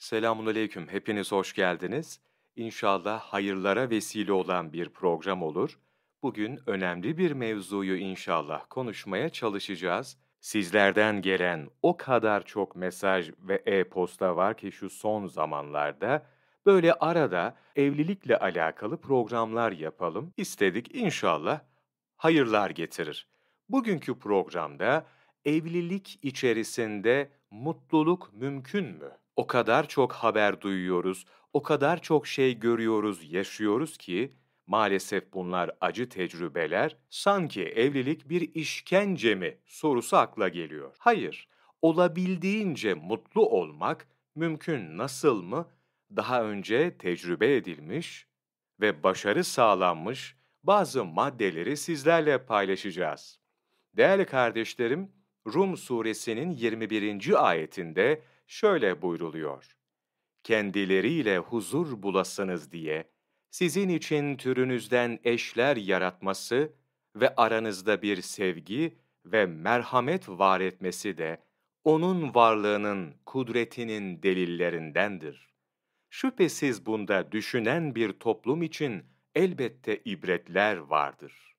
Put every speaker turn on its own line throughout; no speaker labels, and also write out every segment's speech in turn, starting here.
Selamun hepiniz hoş geldiniz. İnşallah hayırlara vesile olan bir program olur. Bugün önemli bir mevzuyu inşallah konuşmaya çalışacağız. Sizlerden gelen o kadar çok mesaj ve e-posta var ki şu son zamanlarda böyle arada evlilikle alakalı programlar yapalım istedik inşallah hayırlar getirir. Bugünkü programda evlilik içerisinde mutluluk mümkün mü? O kadar çok haber duyuyoruz, o kadar çok şey görüyoruz, yaşıyoruz ki maalesef bunlar acı tecrübeler. Sanki evlilik bir işkence mi sorusu akla geliyor. Hayır, olabildiğince mutlu olmak mümkün nasıl mı? Daha önce tecrübe edilmiş ve başarı sağlanmış bazı maddeleri sizlerle paylaşacağız. Değerli kardeşlerim, Rum suresinin 21. ayetinde şöyle buyruluyor. Kendileriyle huzur bulasınız diye sizin için türünüzden eşler yaratması ve aranızda bir sevgi ve merhamet var etmesi de onun varlığının, kudretinin delillerindendir. Şüphesiz bunda düşünen bir toplum için elbette ibretler vardır.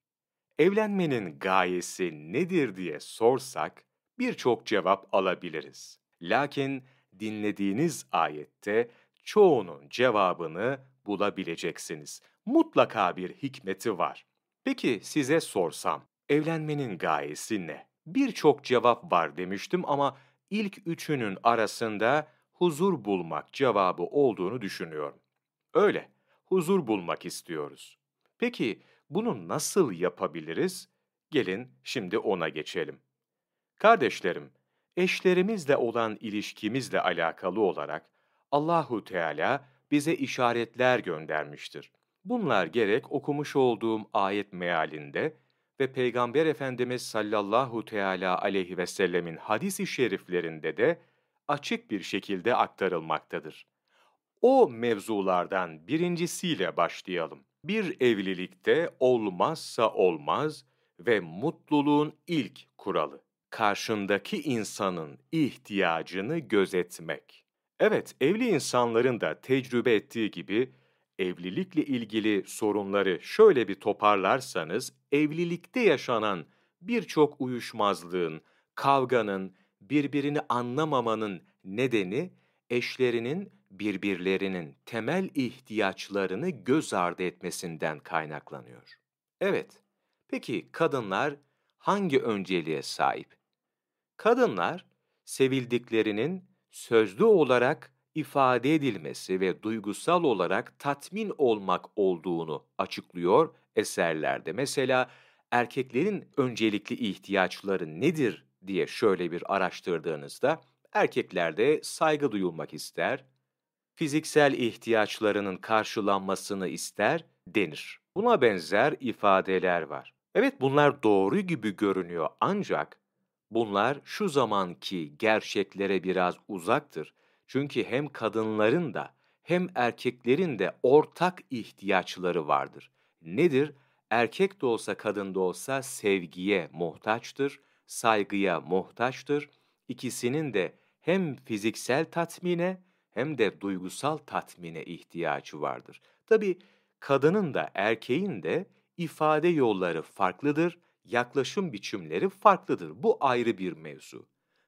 Evlenmenin gayesi nedir diye sorsak birçok cevap alabiliriz. Lakin dinlediğiniz ayette çoğunun cevabını bulabileceksiniz. Mutlaka bir hikmeti var. Peki size sorsam, evlenmenin gayesi ne? Birçok cevap var demiştim ama ilk üçünün arasında huzur bulmak cevabı olduğunu düşünüyorum. Öyle, huzur bulmak istiyoruz. Peki bunu nasıl yapabiliriz? Gelin şimdi ona geçelim. Kardeşlerim, eşlerimizle olan ilişkimizle alakalı olarak Allahu Teala bize işaretler göndermiştir. Bunlar gerek okumuş olduğum ayet mealinde ve Peygamber Efendimiz sallallahu teala aleyhi ve sellemin hadis-i şeriflerinde de açık bir şekilde aktarılmaktadır. O mevzulardan birincisiyle başlayalım. Bir evlilikte olmazsa olmaz ve mutluluğun ilk kuralı karşındaki insanın ihtiyacını gözetmek. Evet, evli insanların da tecrübe ettiği gibi evlilikle ilgili sorunları şöyle bir toparlarsanız, evlilikte yaşanan birçok uyuşmazlığın, kavganın, birbirini anlamamanın nedeni eşlerinin birbirlerinin temel ihtiyaçlarını göz ardı etmesinden kaynaklanıyor. Evet, peki kadınlar hangi önceliğe sahip? Kadınlar, sevildiklerinin sözlü olarak ifade edilmesi ve duygusal olarak tatmin olmak olduğunu açıklıyor eserlerde. Mesela erkeklerin öncelikli ihtiyaçları nedir diye şöyle bir araştırdığınızda erkeklerde saygı duyulmak ister, fiziksel ihtiyaçlarının karşılanmasını ister denir. Buna benzer ifadeler var. Evet bunlar doğru gibi görünüyor ancak Bunlar şu zamanki gerçeklere biraz uzaktır. Çünkü hem kadınların da hem erkeklerin de ortak ihtiyaçları vardır. Nedir? Erkek de olsa kadın da olsa sevgiye muhtaçtır, saygıya muhtaçtır. İkisinin de hem fiziksel tatmine hem de duygusal tatmine ihtiyacı vardır. Tabi kadının da erkeğin de ifade yolları farklıdır yaklaşım biçimleri farklıdır. Bu ayrı bir mevzu.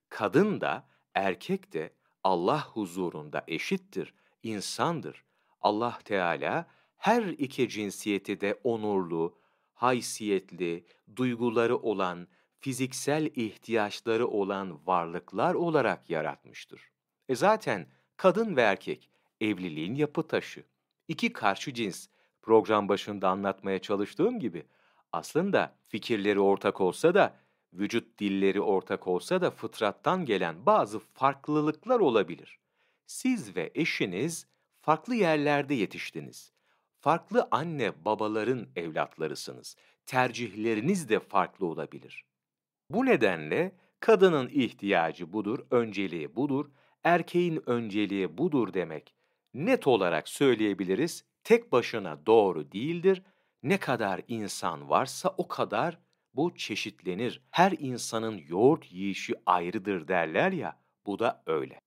Kadın da erkek de Allah huzurunda eşittir, insandır. Allah Teala her iki cinsiyeti de onurlu, haysiyetli, duyguları olan, fiziksel ihtiyaçları olan varlıklar olarak yaratmıştır. E zaten kadın ve erkek evliliğin yapı taşı. İki karşı cins program başında anlatmaya çalıştığım gibi aslında fikirleri ortak olsa da, vücut dilleri ortak olsa da fıtrattan gelen bazı farklılıklar olabilir. Siz ve eşiniz farklı yerlerde yetiştiniz. Farklı anne babaların evlatlarısınız. Tercihleriniz de farklı olabilir. Bu nedenle kadının ihtiyacı budur, önceliği budur, erkeğin önceliği budur demek net olarak söyleyebiliriz. Tek başına doğru değildir ne kadar insan varsa o kadar bu çeşitlenir. Her insanın yoğurt yiyişi ayrıdır derler ya, bu da öyle.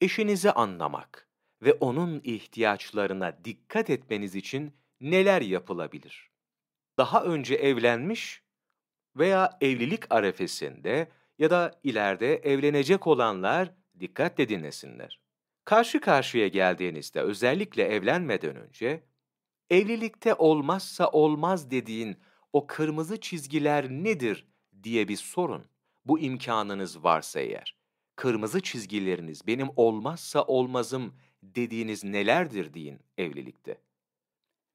Eşinizi anlamak, ve onun ihtiyaçlarına dikkat etmeniz için neler yapılabilir? Daha önce evlenmiş veya evlilik arefesinde ya da ileride evlenecek olanlar dikkatle dinlesinler. Karşı karşıya geldiğinizde özellikle evlenmeden önce evlilikte olmazsa olmaz dediğin o kırmızı çizgiler nedir diye bir sorun. Bu imkanınız varsa eğer. Kırmızı çizgileriniz benim olmazsa olmazım dediğiniz nelerdir deyin evlilikte.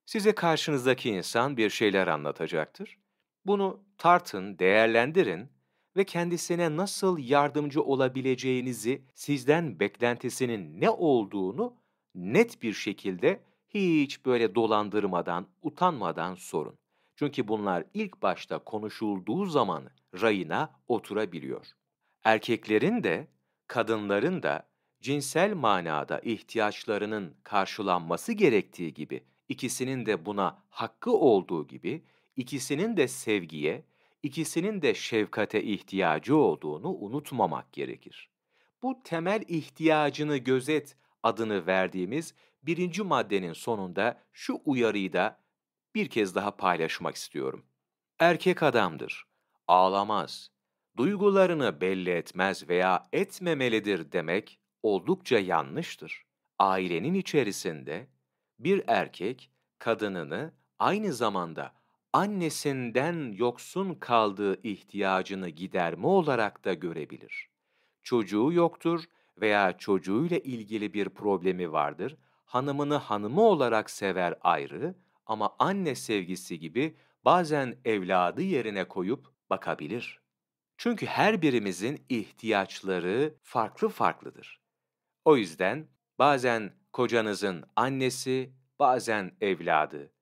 Size karşınızdaki insan bir şeyler anlatacaktır. Bunu tartın, değerlendirin ve kendisine nasıl yardımcı olabileceğinizi, sizden beklentisinin ne olduğunu net bir şekilde hiç böyle dolandırmadan, utanmadan sorun. Çünkü bunlar ilk başta konuşulduğu zaman rayına oturabiliyor. Erkeklerin de, kadınların da cinsel manada ihtiyaçlarının karşılanması gerektiği gibi, ikisinin de buna hakkı olduğu gibi, ikisinin de sevgiye, ikisinin de şefkate ihtiyacı olduğunu unutmamak gerekir. Bu temel ihtiyacını gözet adını verdiğimiz birinci maddenin sonunda şu uyarıyı da bir kez daha paylaşmak istiyorum. Erkek adamdır, ağlamaz, duygularını belli etmez veya etmemelidir demek oldukça yanlıştır. Ailenin içerisinde bir erkek kadınını aynı zamanda annesinden yoksun kaldığı ihtiyacını giderme olarak da görebilir. Çocuğu yoktur veya çocuğuyla ilgili bir problemi vardır, hanımını hanımı olarak sever ayrı ama anne sevgisi gibi bazen evladı yerine koyup bakabilir. Çünkü her birimizin ihtiyaçları farklı farklıdır. O yüzden bazen kocanızın annesi, bazen evladı,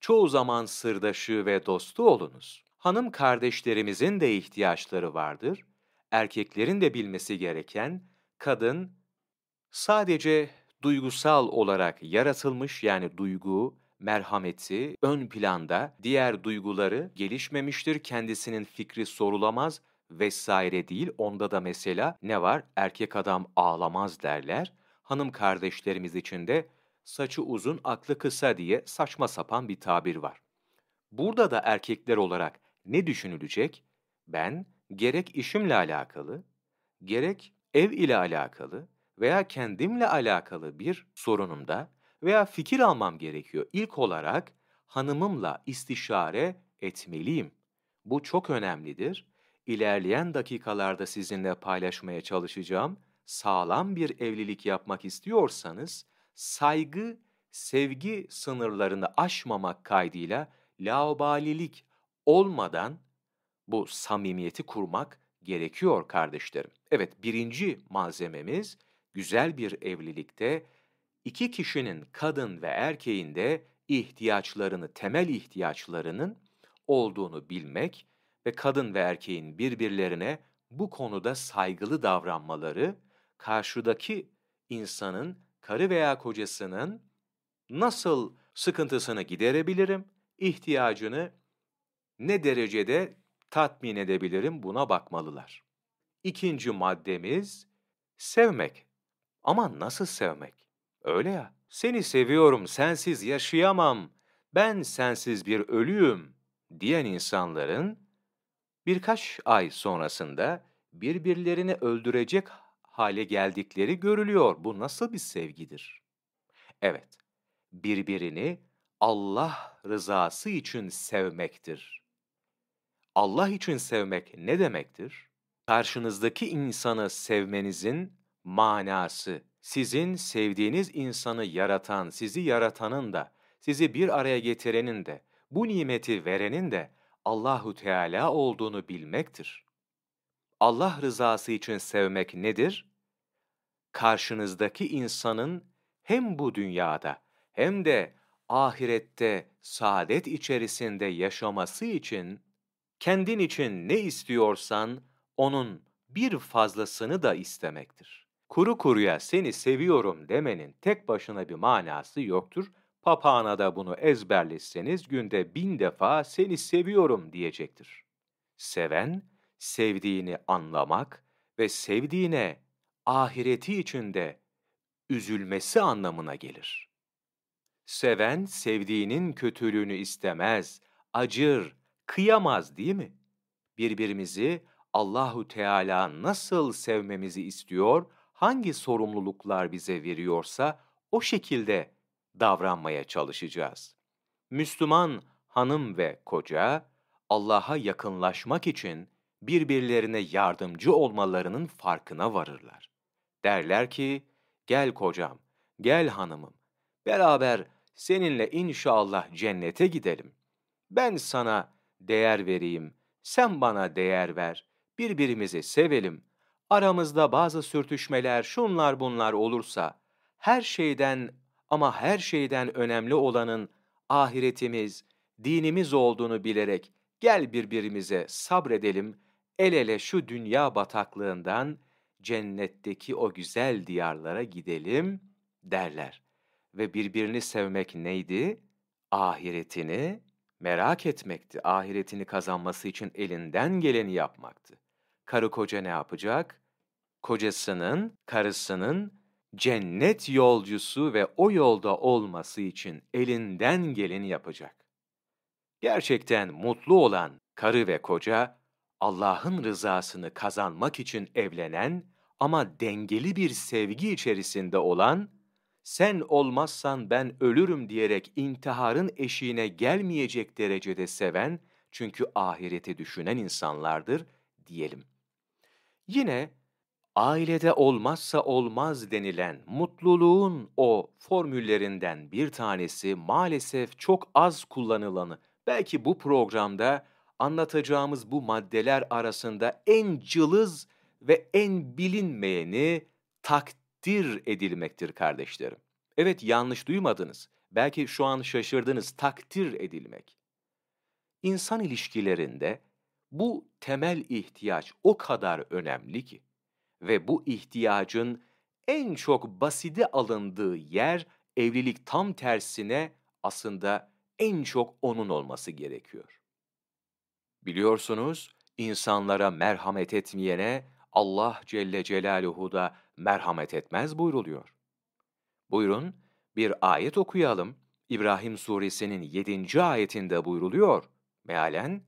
çoğu zaman sırdaşı ve dostu olunuz. Hanım kardeşlerimizin de ihtiyaçları vardır. Erkeklerin de bilmesi gereken kadın sadece duygusal olarak yaratılmış yani duygu, merhameti ön planda, diğer duyguları gelişmemiştir, kendisinin fikri sorulamaz vesaire değil. Onda da mesela ne var? Erkek adam ağlamaz derler. Hanım kardeşlerimiz için de saçı uzun, aklı kısa diye saçma sapan bir tabir var. Burada da erkekler olarak ne düşünülecek? Ben gerek işimle alakalı, gerek ev ile alakalı veya kendimle alakalı bir sorunumda veya fikir almam gerekiyor. İlk olarak hanımımla istişare etmeliyim. Bu çok önemlidir. İlerleyen dakikalarda sizinle paylaşmaya çalışacağım. Sağlam bir evlilik yapmak istiyorsanız saygı, sevgi sınırlarını aşmamak kaydıyla laubalilik olmadan bu samimiyeti kurmak gerekiyor kardeşlerim. Evet birinci malzememiz güzel bir evlilikte iki kişinin kadın ve erkeğin de ihtiyaçlarını, temel ihtiyaçlarının olduğunu bilmek ve kadın ve erkeğin birbirlerine bu konuda saygılı davranmaları, karşıdaki insanın karı veya kocasının nasıl sıkıntısını giderebilirim, ihtiyacını ne derecede tatmin edebilirim buna bakmalılar. İkinci maddemiz sevmek. Ama nasıl sevmek? Öyle ya, seni seviyorum, sensiz yaşayamam, ben sensiz bir ölüyüm diyen insanların birkaç ay sonrasında birbirlerini öldürecek hale geldikleri görülüyor. Bu nasıl bir sevgidir? Evet, birbirini Allah rızası için sevmektir. Allah için sevmek ne demektir? Karşınızdaki insanı sevmenizin manası, sizin sevdiğiniz insanı yaratan, sizi yaratanın da, sizi bir araya getirenin de, bu nimeti verenin de Allahu Teala olduğunu bilmektir. Allah rızası için sevmek nedir? Karşınızdaki insanın hem bu dünyada hem de ahirette saadet içerisinde yaşaması için kendin için ne istiyorsan onun bir fazlasını da istemektir. Kuru kuruya seni seviyorum demenin tek başına bir manası yoktur. Papağana da bunu ezberleseniz günde bin defa seni seviyorum diyecektir. Seven, sevdiğini anlamak ve sevdiğine ahireti içinde üzülmesi anlamına gelir. Seven sevdiğinin kötülüğünü istemez, acır, kıyamaz değil mi? Birbirimizi Allahu Teala nasıl sevmemizi istiyor, hangi sorumluluklar bize veriyorsa o şekilde davranmaya çalışacağız. Müslüman hanım ve koca Allah'a yakınlaşmak için birbirlerine yardımcı olmalarının farkına varırlar. Derler ki, gel kocam, gel hanımım, beraber seninle inşallah cennete gidelim. Ben sana değer vereyim, sen bana değer ver, birbirimizi sevelim. Aramızda bazı sürtüşmeler, şunlar bunlar olursa, her şeyden ama her şeyden önemli olanın ahiretimiz, dinimiz olduğunu bilerek gel birbirimize sabredelim, el ele şu dünya bataklığından cennetteki o güzel diyarlara gidelim derler. Ve birbirini sevmek neydi? Ahiretini merak etmekti. Ahiretini kazanması için elinden geleni yapmaktı. Karı koca ne yapacak? Kocasının, karısının cennet yolcusu ve o yolda olması için elinden geleni yapacak. Gerçekten mutlu olan karı ve koca, Allah'ın rızasını kazanmak için evlenen ama dengeli bir sevgi içerisinde olan, sen olmazsan ben ölürüm diyerek intiharın eşiğine gelmeyecek derecede seven, çünkü ahireti düşünen insanlardır diyelim. Yine ailede olmazsa olmaz denilen mutluluğun o formüllerinden bir tanesi maalesef çok az kullanılanı. Belki bu programda anlatacağımız bu maddeler arasında en cılız ve en bilinmeyeni takdir edilmektir kardeşlerim. Evet yanlış duymadınız. Belki şu an şaşırdınız takdir edilmek. İnsan ilişkilerinde bu temel ihtiyaç o kadar önemli ki ve bu ihtiyacın en çok baside alındığı yer evlilik tam tersine aslında en çok onun olması gerekiyor. Biliyorsunuz insanlara merhamet etmeyene Allah Celle Celaluhu da merhamet etmez buyruluyor. Buyurun bir ayet okuyalım. İbrahim suresinin 7. ayetinde buyruluyor. Mealen,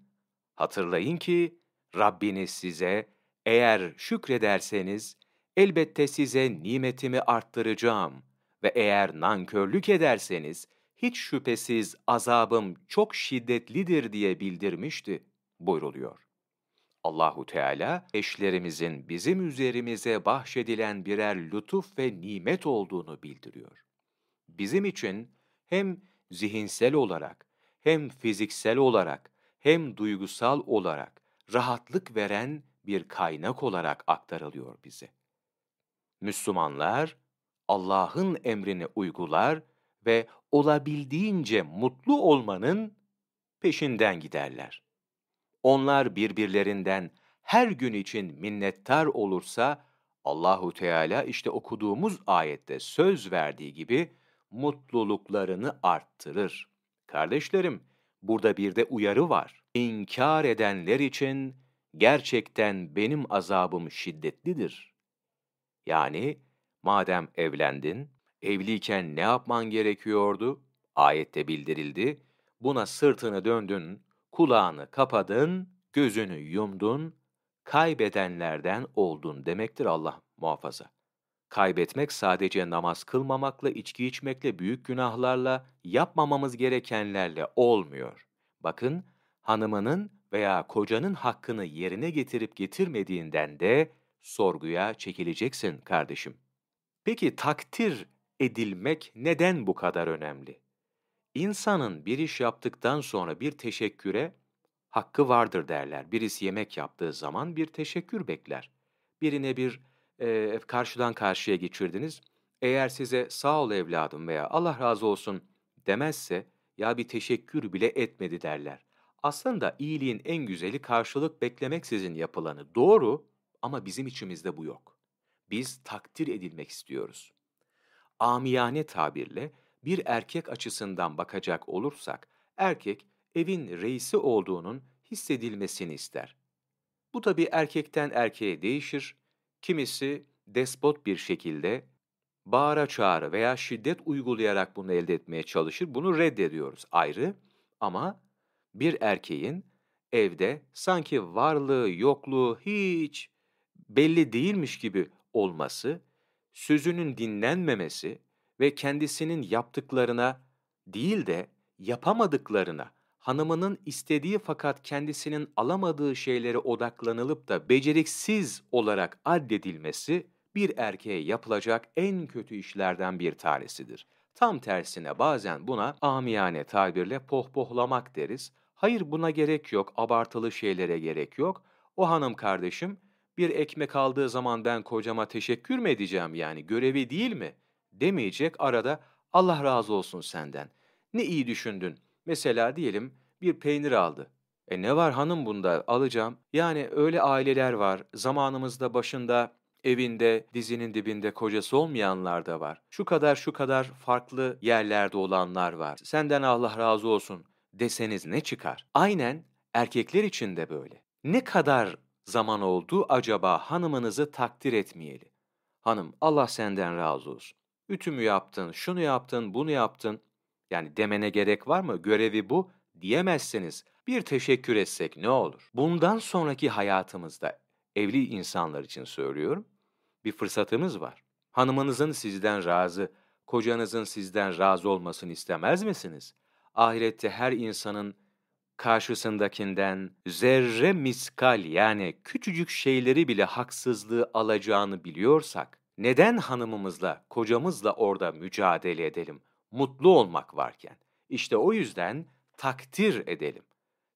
hatırlayın ki Rabbiniz size eğer şükrederseniz elbette size nimetimi arttıracağım ve eğer nankörlük ederseniz hiç şüphesiz azabım çok şiddetlidir diye bildirmişti buyruluyor. Allahu Teala eşlerimizin bizim üzerimize bahşedilen birer lütuf ve nimet olduğunu bildiriyor. Bizim için hem zihinsel olarak, hem fiziksel olarak, hem duygusal olarak rahatlık veren bir kaynak olarak aktarılıyor bize. Müslümanlar Allah'ın emrini uygular ve olabildiğince mutlu olmanın peşinden giderler. Onlar birbirlerinden her gün için minnettar olursa Allahu Teala işte okuduğumuz ayette söz verdiği gibi mutluluklarını arttırır. Kardeşlerim, burada bir de uyarı var. İnkar edenler için gerçekten benim azabım şiddetlidir. Yani madem evlendin, evliyken ne yapman gerekiyordu? Ayette bildirildi. Buna sırtını döndün, kulağını kapadın, gözünü yumdun, kaybedenlerden oldun demektir Allah muhafaza. Kaybetmek sadece namaz kılmamakla, içki içmekle, büyük günahlarla, yapmamamız gerekenlerle olmuyor. Bakın, hanımının veya kocanın hakkını yerine getirip getirmediğinden de sorguya çekileceksin kardeşim. Peki takdir edilmek neden bu kadar önemli? İnsanın bir iş yaptıktan sonra bir teşekküre hakkı vardır derler. Birisi yemek yaptığı zaman bir teşekkür bekler. Birine bir e, karşıdan karşıya geçirdiniz. Eğer size sağ ol evladım veya Allah razı olsun demezse ya bir teşekkür bile etmedi derler. Aslında iyiliğin en güzeli karşılık beklemeksizin yapılanı. Doğru ama bizim içimizde bu yok. Biz takdir edilmek istiyoruz. Amiyane tabirle bir erkek açısından bakacak olursak, erkek evin reisi olduğunun hissedilmesini ister. Bu tabi erkekten erkeğe değişir. Kimisi despot bir şekilde bağıra çağrı veya şiddet uygulayarak bunu elde etmeye çalışır. Bunu reddediyoruz ayrı ama bir erkeğin evde sanki varlığı, yokluğu hiç belli değilmiş gibi olması, sözünün dinlenmemesi ve kendisinin yaptıklarına değil de yapamadıklarına, hanımının istediği fakat kendisinin alamadığı şeylere odaklanılıp da beceriksiz olarak addedilmesi bir erkeğe yapılacak en kötü işlerden bir tanesidir. Tam tersine bazen buna amiyane tabirle pohpohlamak deriz. Hayır buna gerek yok, abartılı şeylere gerek yok. O hanım kardeşim bir ekmek aldığı zaman ben kocama teşekkür mü edeceğim yani görevi değil mi? Demeyecek arada Allah razı olsun senden. Ne iyi düşündün. Mesela diyelim bir peynir aldı. E ne var hanım bunda alacağım. Yani öyle aileler var zamanımızda başında evinde, dizinin dibinde kocası olmayanlar da var. Şu kadar şu kadar farklı yerlerde olanlar var. Senden Allah razı olsun deseniz ne çıkar? Aynen erkekler için de böyle. Ne kadar zaman oldu acaba hanımınızı takdir etmeyeli? Hanım Allah senden razı olsun. Ütümü yaptın, şunu yaptın, bunu yaptın. Yani demene gerek var mı? Görevi bu diyemezseniz bir teşekkür etsek ne olur? Bundan sonraki hayatımızda evli insanlar için söylüyorum bir fırsatımız var. Hanımınızın sizden razı, kocanızın sizden razı olmasını istemez misiniz? Ahirette her insanın karşısındakinden zerre miskal yani küçücük şeyleri bile haksızlığı alacağını biliyorsak, neden hanımımızla, kocamızla orada mücadele edelim? Mutlu olmak varken. İşte o yüzden takdir edelim.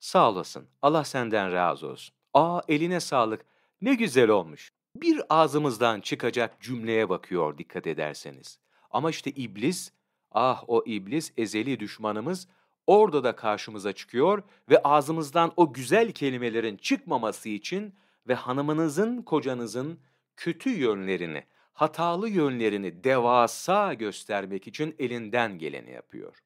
Sağ olasın, Allah senden razı olsun. Aa eline sağlık, ne güzel olmuş bir ağzımızdan çıkacak cümleye bakıyor dikkat ederseniz. Ama işte iblis, ah o iblis ezeli düşmanımız orada da karşımıza çıkıyor ve ağzımızdan o güzel kelimelerin çıkmaması için ve hanımınızın, kocanızın kötü yönlerini, hatalı yönlerini devasa göstermek için elinden geleni yapıyor.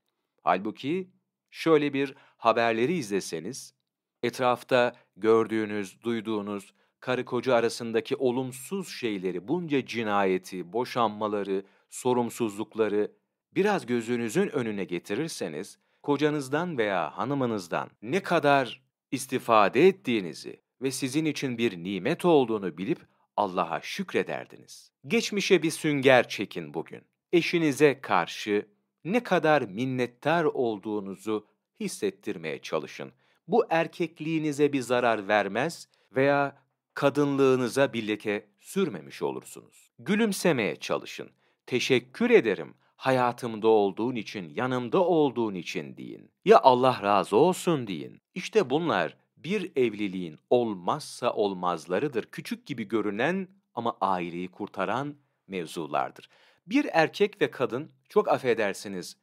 Halbuki şöyle bir haberleri izleseniz, etrafta gördüğünüz, duyduğunuz karı koca arasındaki olumsuz şeyleri, bunca cinayeti, boşanmaları, sorumsuzlukları biraz gözünüzün önüne getirirseniz, kocanızdan veya hanımınızdan ne kadar istifade ettiğinizi ve sizin için bir nimet olduğunu bilip Allah'a şükrederdiniz. Geçmişe bir sünger çekin bugün. Eşinize karşı ne kadar minnettar olduğunuzu hissettirmeye çalışın. Bu erkekliğinize bir zarar vermez veya kadınlığınıza bir leke sürmemiş olursunuz. Gülümsemeye çalışın. Teşekkür ederim hayatımda olduğun için, yanımda olduğun için deyin. Ya Allah razı olsun deyin. İşte bunlar bir evliliğin olmazsa olmazlarıdır. Küçük gibi görünen ama aileyi kurtaran mevzulardır. Bir erkek ve kadın, çok affedersiniz,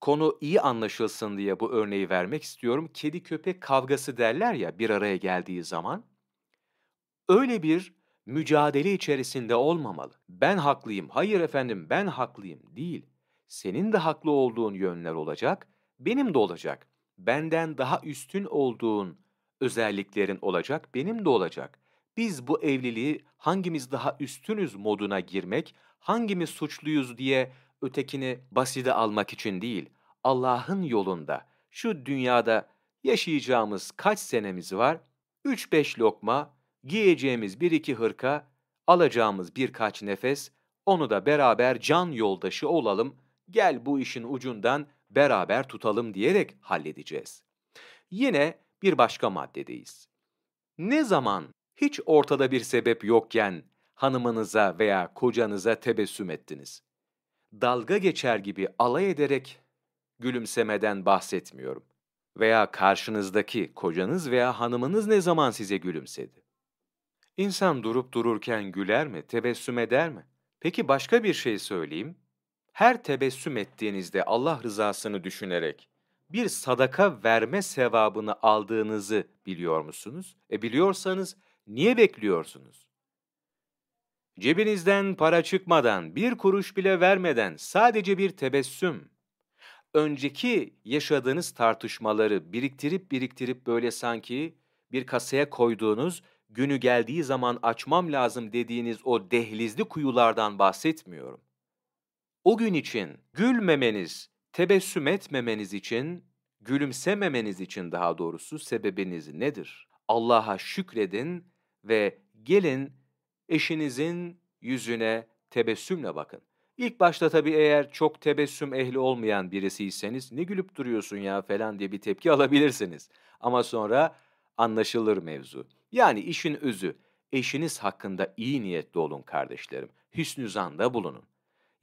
konu iyi anlaşılsın diye bu örneği vermek istiyorum. Kedi köpek kavgası derler ya bir araya geldiği zaman öyle bir mücadele içerisinde olmamalı. Ben haklıyım, hayır efendim ben haklıyım değil. Senin de haklı olduğun yönler olacak, benim de olacak. Benden daha üstün olduğun özelliklerin olacak, benim de olacak. Biz bu evliliği hangimiz daha üstünüz moduna girmek, hangimiz suçluyuz diye ötekini baside almak için değil, Allah'ın yolunda, şu dünyada yaşayacağımız kaç senemiz var? 3-5 lokma, giyeceğimiz bir iki hırka, alacağımız birkaç nefes, onu da beraber can yoldaşı olalım, gel bu işin ucundan beraber tutalım diyerek halledeceğiz. Yine bir başka maddedeyiz. Ne zaman hiç ortada bir sebep yokken hanımınıza veya kocanıza tebessüm ettiniz? Dalga geçer gibi alay ederek gülümsemeden bahsetmiyorum. Veya karşınızdaki kocanız veya hanımınız ne zaman size gülümsedi? İnsan durup dururken güler mi, tebessüm eder mi? Peki başka bir şey söyleyeyim. Her tebessüm ettiğinizde Allah rızasını düşünerek bir sadaka verme sevabını aldığınızı biliyor musunuz? E biliyorsanız niye bekliyorsunuz? Cebinizden para çıkmadan, bir kuruş bile vermeden sadece bir tebessüm, önceki yaşadığınız tartışmaları biriktirip biriktirip böyle sanki bir kasaya koyduğunuz günü geldiği zaman açmam lazım dediğiniz o dehlizli kuyulardan bahsetmiyorum. o gün için gülmemeniz, tebessüm etmemeniz için, gülümsememeniz için daha doğrusu sebebiniz nedir? Allah'a şükredin ve gelin eşinizin yüzüne tebessümle bakın. İlk başta tabii eğer çok tebessüm ehli olmayan birisiyseniz ne gülüp duruyorsun ya falan diye bir tepki alabilirsiniz. Ama sonra anlaşılır mevzu. Yani işin özü, eşiniz hakkında iyi niyetli olun kardeşlerim. Hüsnü zanda bulunun.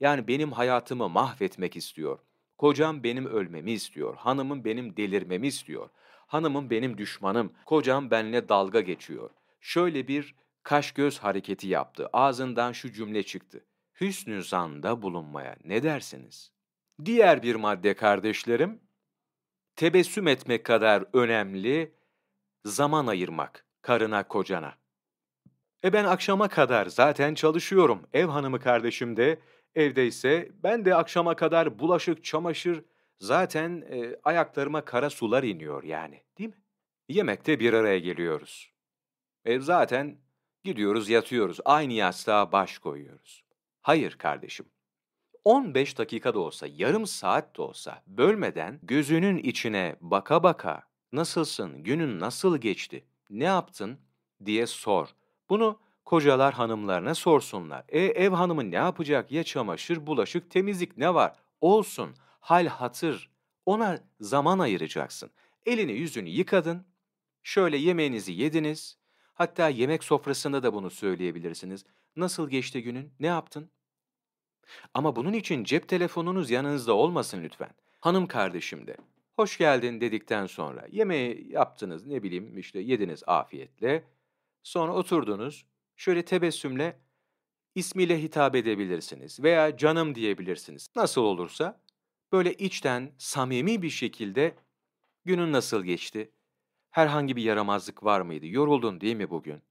Yani benim hayatımı mahvetmek istiyor. Kocam benim ölmemi istiyor. Hanımım benim delirmemi istiyor. Hanımım benim düşmanım. Kocam benimle dalga geçiyor. Şöyle bir kaş göz hareketi yaptı. Ağzından şu cümle çıktı. Hüsnü zanda bulunmaya ne dersiniz? Diğer bir madde kardeşlerim, tebessüm etmek kadar önemli zaman ayırmak karına kocana. E ben akşama kadar zaten çalışıyorum. Ev hanımı kardeşim de evdeyse ben de akşama kadar bulaşık, çamaşır zaten e, ayaklarıma kara sular iniyor yani değil mi? Yemekte bir araya geliyoruz. E zaten gidiyoruz yatıyoruz. Aynı yastığa baş koyuyoruz. Hayır kardeşim. 15 dakika da olsa, yarım saat de olsa bölmeden gözünün içine baka baka nasılsın, günün nasıl geçti, ne yaptın diye sor. Bunu kocalar hanımlarına sorsunlar. E ev hanımı ne yapacak? Ya çamaşır, bulaşık, temizlik ne var? Olsun, hal hatır. Ona zaman ayıracaksın. Elini yüzünü yıkadın, şöyle yemeğinizi yediniz. Hatta yemek sofrasında da bunu söyleyebilirsiniz. Nasıl geçti günün? Ne yaptın? Ama bunun için cep telefonunuz yanınızda olmasın lütfen. Hanım kardeşim de hoş geldin dedikten sonra yemeği yaptınız ne bileyim işte yediniz afiyetle. Sonra oturdunuz şöyle tebessümle ismiyle hitap edebilirsiniz veya canım diyebilirsiniz. Nasıl olursa böyle içten samimi bir şekilde günün nasıl geçti? Herhangi bir yaramazlık var mıydı? Yoruldun değil mi bugün?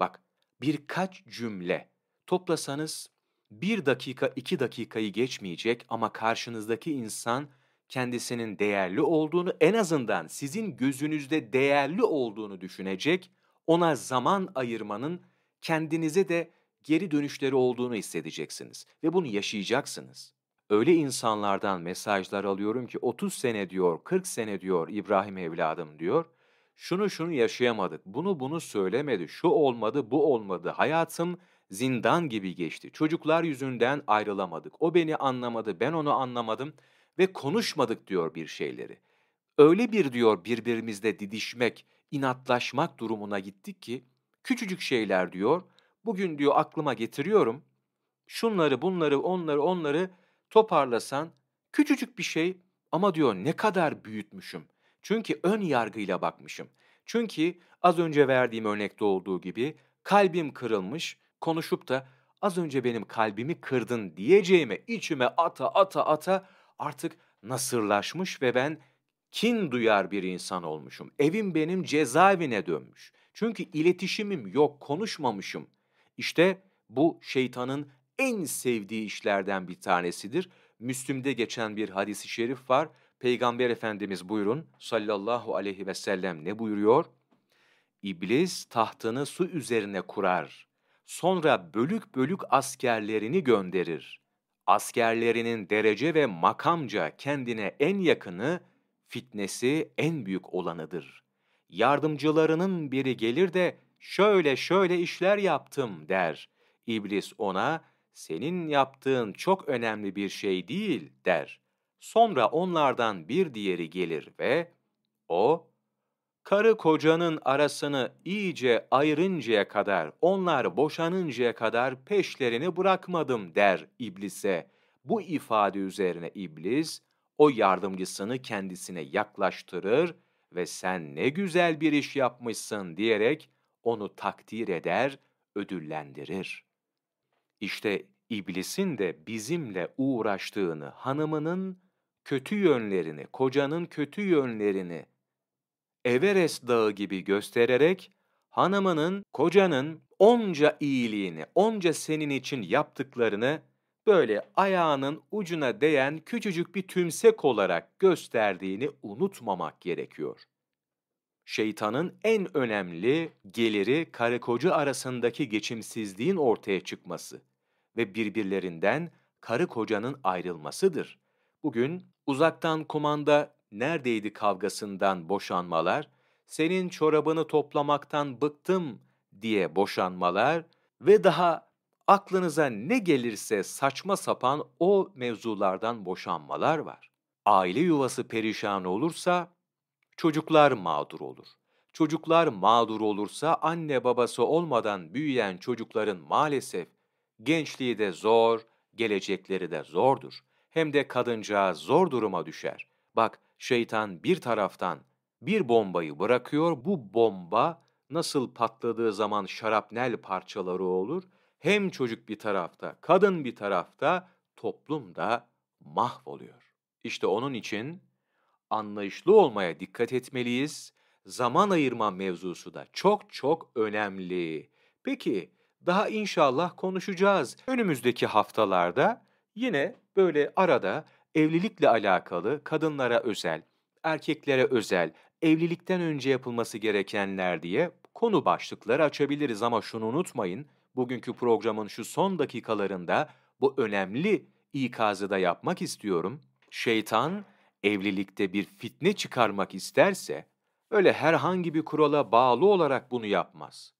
Bak birkaç cümle toplasanız bir dakika iki dakikayı geçmeyecek ama karşınızdaki insan kendisinin değerli olduğunu en azından sizin gözünüzde değerli olduğunu düşünecek, ona zaman ayırmanın kendinize de geri dönüşleri olduğunu hissedeceksiniz ve bunu yaşayacaksınız. Öyle insanlardan mesajlar alıyorum ki 30 sene diyor, 40 sene diyor İbrahim evladım diyor. Şunu şunu yaşayamadık, bunu bunu söylemedi, şu olmadı, bu olmadı, hayatım zindan gibi geçti. Çocuklar yüzünden ayrılamadık. O beni anlamadı, ben onu anlamadım ve konuşmadık diyor bir şeyleri. Öyle bir diyor birbirimizle didişmek, inatlaşmak durumuna gittik ki küçücük şeyler diyor. Bugün diyor aklıma getiriyorum. Şunları, bunları, onları, onları toparlasan küçücük bir şey ama diyor ne kadar büyütmüşüm. Çünkü ön yargıyla bakmışım. Çünkü az önce verdiğim örnekte olduğu gibi kalbim kırılmış, konuşup da az önce benim kalbimi kırdın diyeceğime içime ata ata ata artık nasırlaşmış ve ben kin duyar bir insan olmuşum. Evim benim cezaevine dönmüş. Çünkü iletişimim yok, konuşmamışım. İşte bu şeytanın en sevdiği işlerden bir tanesidir. Müslüm'de geçen bir hadisi şerif var. Peygamber Efendimiz buyurun sallallahu aleyhi ve sellem ne buyuruyor? İblis tahtını su üzerine kurar. Sonra bölük bölük askerlerini gönderir. Askerlerinin derece ve makamca kendine en yakını, fitnesi en büyük olanıdır. Yardımcılarının biri gelir de şöyle şöyle işler yaptım der. İblis ona senin yaptığın çok önemli bir şey değil der. Sonra onlardan bir diğeri gelir ve o karı kocanın arasını iyice ayırıncaya kadar, onlar boşanıncaya kadar peşlerini bırakmadım der iblise. Bu ifade üzerine iblis, o yardımcısını kendisine yaklaştırır ve sen ne güzel bir iş yapmışsın diyerek onu takdir eder, ödüllendirir. İşte iblisin de bizimle uğraştığını, hanımının kötü yönlerini, kocanın kötü yönlerini Everest dağı gibi göstererek hanımının, kocanın onca iyiliğini, onca senin için yaptıklarını böyle ayağının ucuna değen küçücük bir tümsek olarak gösterdiğini unutmamak gerekiyor. Şeytanın en önemli geliri karı koca arasındaki geçimsizliğin ortaya çıkması ve birbirlerinden karı kocanın ayrılmasıdır. Bugün uzaktan kumanda neredeydi kavgasından boşanmalar, senin çorabını toplamaktan bıktım diye boşanmalar ve daha aklınıza ne gelirse saçma sapan o mevzulardan boşanmalar var. Aile yuvası perişan olursa çocuklar mağdur olur. Çocuklar mağdur olursa anne babası olmadan büyüyen çocukların maalesef gençliği de zor, gelecekleri de zordur. Hem de kadıncağız zor duruma düşer. Bak şeytan bir taraftan bir bombayı bırakıyor, bu bomba nasıl patladığı zaman şarapnel parçaları olur, hem çocuk bir tarafta, kadın bir tarafta, toplum da mahvoluyor. İşte onun için anlayışlı olmaya dikkat etmeliyiz. Zaman ayırma mevzusu da çok çok önemli. Peki, daha inşallah konuşacağız. Önümüzdeki haftalarda yine böyle arada evlilikle alakalı kadınlara özel, erkeklere özel, evlilikten önce yapılması gerekenler diye konu başlıkları açabiliriz ama şunu unutmayın, bugünkü programın şu son dakikalarında bu önemli ikazı da yapmak istiyorum. Şeytan evlilikte bir fitne çıkarmak isterse öyle herhangi bir kurala bağlı olarak bunu yapmaz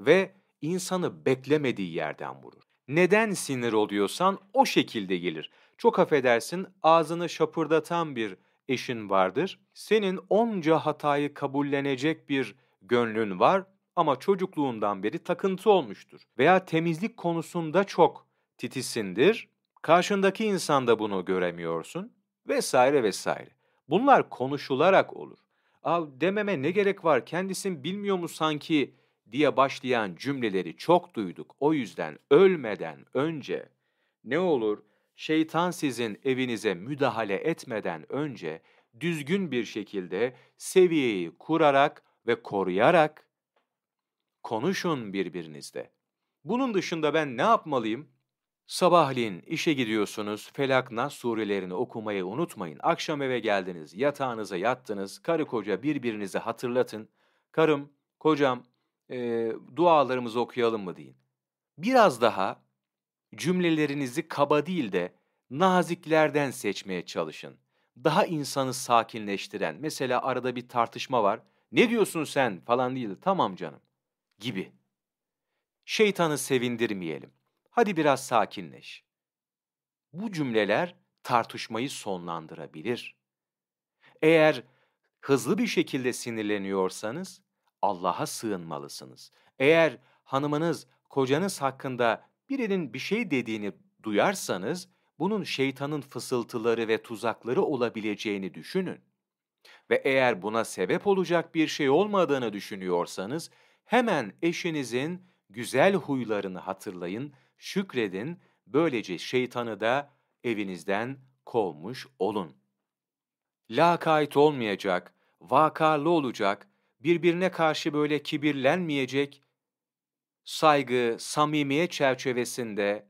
ve insanı beklemediği yerden vurur. Neden sinir oluyorsan o şekilde gelir. Çok affedersin ağzını şapırdatan bir eşin vardır. Senin onca hatayı kabullenecek bir gönlün var ama çocukluğundan beri takıntı olmuştur. Veya temizlik konusunda çok titisindir. Karşındaki insanda bunu göremiyorsun vesaire vesaire. Bunlar konuşularak olur. Aa, dememe ne gerek var kendisin bilmiyor mu sanki diye başlayan cümleleri çok duyduk. O yüzden ölmeden önce ne olur şeytan sizin evinize müdahale etmeden önce düzgün bir şekilde seviyeyi kurarak ve koruyarak konuşun birbirinizle. Bunun dışında ben ne yapmalıyım? Sabahleyin işe gidiyorsunuz, Felak Nas surelerini okumayı unutmayın. Akşam eve geldiniz, yatağınıza yattınız, karı koca birbirinize hatırlatın. Karım, kocam, e, dualarımızı okuyalım mı deyin. Biraz daha cümlelerinizi kaba değil de naziklerden seçmeye çalışın. Daha insanı sakinleştiren, mesela arada bir tartışma var, ne diyorsun sen falan değil, tamam canım gibi. Şeytanı sevindirmeyelim. Hadi biraz sakinleş. Bu cümleler tartışmayı sonlandırabilir. Eğer hızlı bir şekilde sinirleniyorsanız Allah'a sığınmalısınız. Eğer hanımınız, kocanız hakkında birinin bir şey dediğini duyarsanız, bunun şeytanın fısıltıları ve tuzakları olabileceğini düşünün. Ve eğer buna sebep olacak bir şey olmadığını düşünüyorsanız, hemen eşinizin güzel huylarını hatırlayın, şükredin, böylece şeytanı da evinizden kovmuş olun. Lakayt olmayacak, vakarlı olacak, birbirine karşı böyle kibirlenmeyecek, saygı, samimiyet çerçevesinde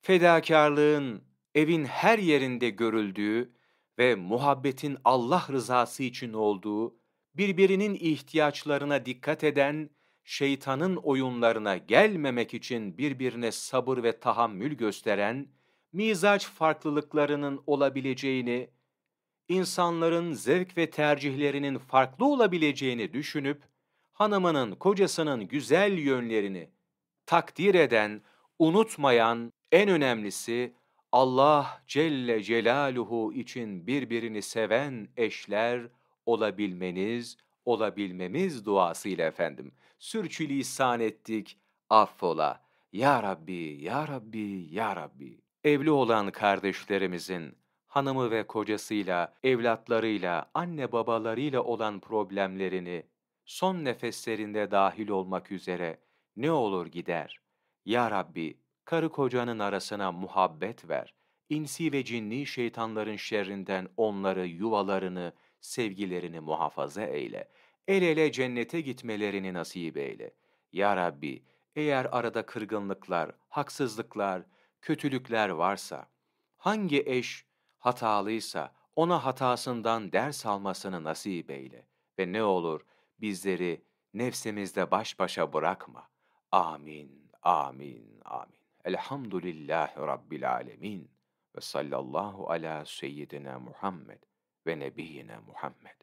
fedakarlığın evin her yerinde görüldüğü ve muhabbetin Allah rızası için olduğu, birbirinin ihtiyaçlarına dikkat eden, şeytanın oyunlarına gelmemek için birbirine sabır ve tahammül gösteren, mizaç farklılıklarının olabileceğini, insanların zevk ve tercihlerinin farklı olabileceğini düşünüp, hanımının, kocasının güzel yönlerini takdir eden, unutmayan, en önemlisi Allah Celle Celaluhu için birbirini seven eşler olabilmeniz, olabilmemiz duasıyla efendim. Sürçülisan ettik, affola. Ya Rabbi, Ya Rabbi, Ya Rabbi. Evli olan kardeşlerimizin, hanımı ve kocasıyla, evlatlarıyla, anne babalarıyla olan problemlerini son nefeslerinde dahil olmak üzere ne olur gider. Ya Rabbi, karı kocanın arasına muhabbet ver. İnsi ve cinni şeytanların şerrinden onları, yuvalarını, sevgilerini muhafaza eyle. El ele cennete gitmelerini nasip eyle. Ya Rabbi, eğer arada kırgınlıklar, haksızlıklar, kötülükler varsa, hangi eş hatalıysa ona hatasından ders almasını nasip eyle ve ne olur bizleri nefsimizde baş başa bırakma. Amin, amin, amin. Elhamdülillahi Rabbil alemin. ve sallallahu ala seyyidina Muhammed ve nebiyyina Muhammed.